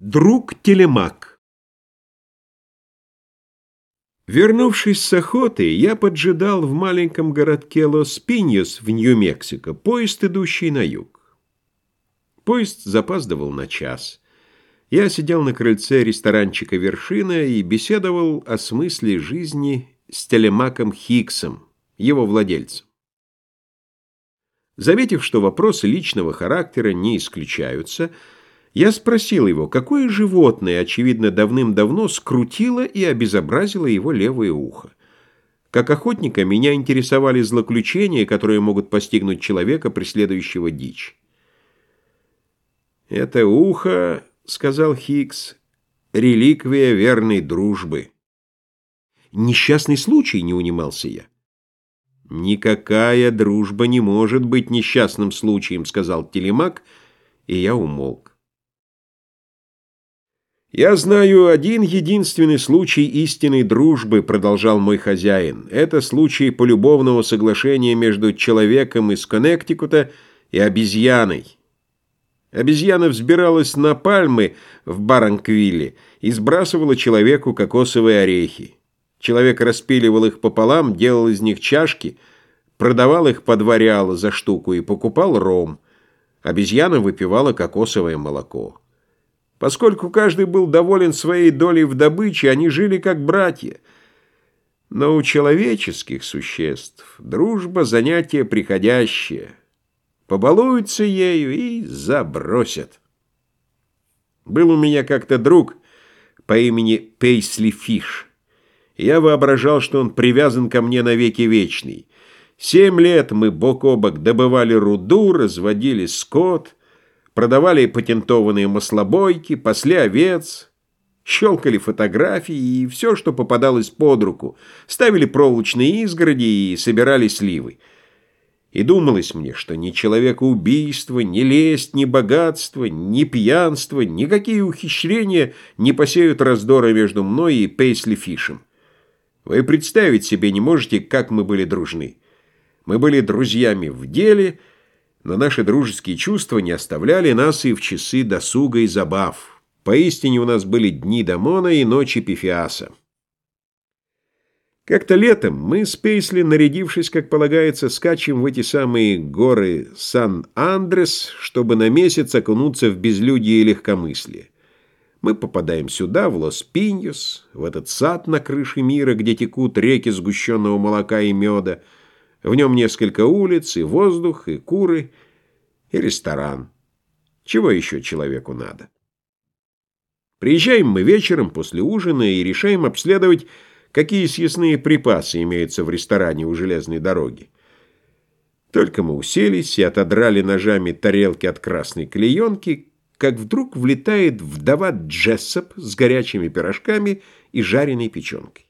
Друг Телемак Вернувшись с охоты, я поджидал в маленьком городке Лос-Пиньос в Нью-Мексико поезд, идущий на юг. Поезд запаздывал на час. Я сидел на крыльце ресторанчика «Вершина» и беседовал о смысле жизни с Телемаком Хиксом, его владельцем. Заметив, что вопросы личного характера не исключаются, я спросил его, какое животное, очевидно, давным-давно скрутило и обезобразило его левое ухо. Как охотника меня интересовали злоключения, которые могут постигнуть человека, преследующего дичь. «Это ухо, — сказал Хикс, — реликвия верной дружбы». «Несчастный случай», — не унимался я. «Никакая дружба не может быть несчастным случаем», — сказал Телемак, и я умолк. «Я знаю один единственный случай истинной дружбы», — продолжал мой хозяин. «Это случай полюбовного соглашения между человеком из Коннектикута и обезьяной». Обезьяна взбиралась на пальмы в Баранквилле и сбрасывала человеку кокосовые орехи. Человек распиливал их пополам, делал из них чашки, продавал их по два за штуку и покупал ром. Обезьяна выпивала кокосовое молоко. Поскольку каждый был доволен своей долей в добыче, они жили как братья. Но у человеческих существ дружба — занятие приходящее. Побалуются ею и забросят. Был у меня как-то друг по имени Пейсли Фиш. Я воображал, что он привязан ко мне навеки вечный. Семь лет мы бок о бок добывали руду, разводили скот — продавали патентованные маслобойки, пасли овец, щелкали фотографии и все, что попадалось под руку, ставили проволочные изгороди и собирали сливы. И думалось мне, что ни человекоубийство, ни лесть, ни богатство, ни пьянство, никакие ухищрения не посеют раздора между мной и Пейсли Фишем. Вы представить себе не можете, как мы были дружны. Мы были друзьями в деле — но наши дружеские чувства не оставляли нас и в часы досуга и забав. Поистине у нас были дни Дамона и ночи Пифиаса. Как-то летом мы с Пейсли, нарядившись, как полагается, скачем в эти самые горы Сан-Андрес, чтобы на месяц окунуться в безлюдие и легкомыслие. Мы попадаем сюда, в Лос-Пиньос, в этот сад на крыше мира, где текут реки сгущенного молока и меда, в нем несколько улиц, и воздух, и куры, и ресторан. Чего еще человеку надо? Приезжаем мы вечером после ужина и решаем обследовать, какие съестные припасы имеются в ресторане у железной дороги. Только мы уселись и отодрали ножами тарелки от красной клеенки, как вдруг влетает вдова Джессоп с горячими пирожками и жареной печенкой.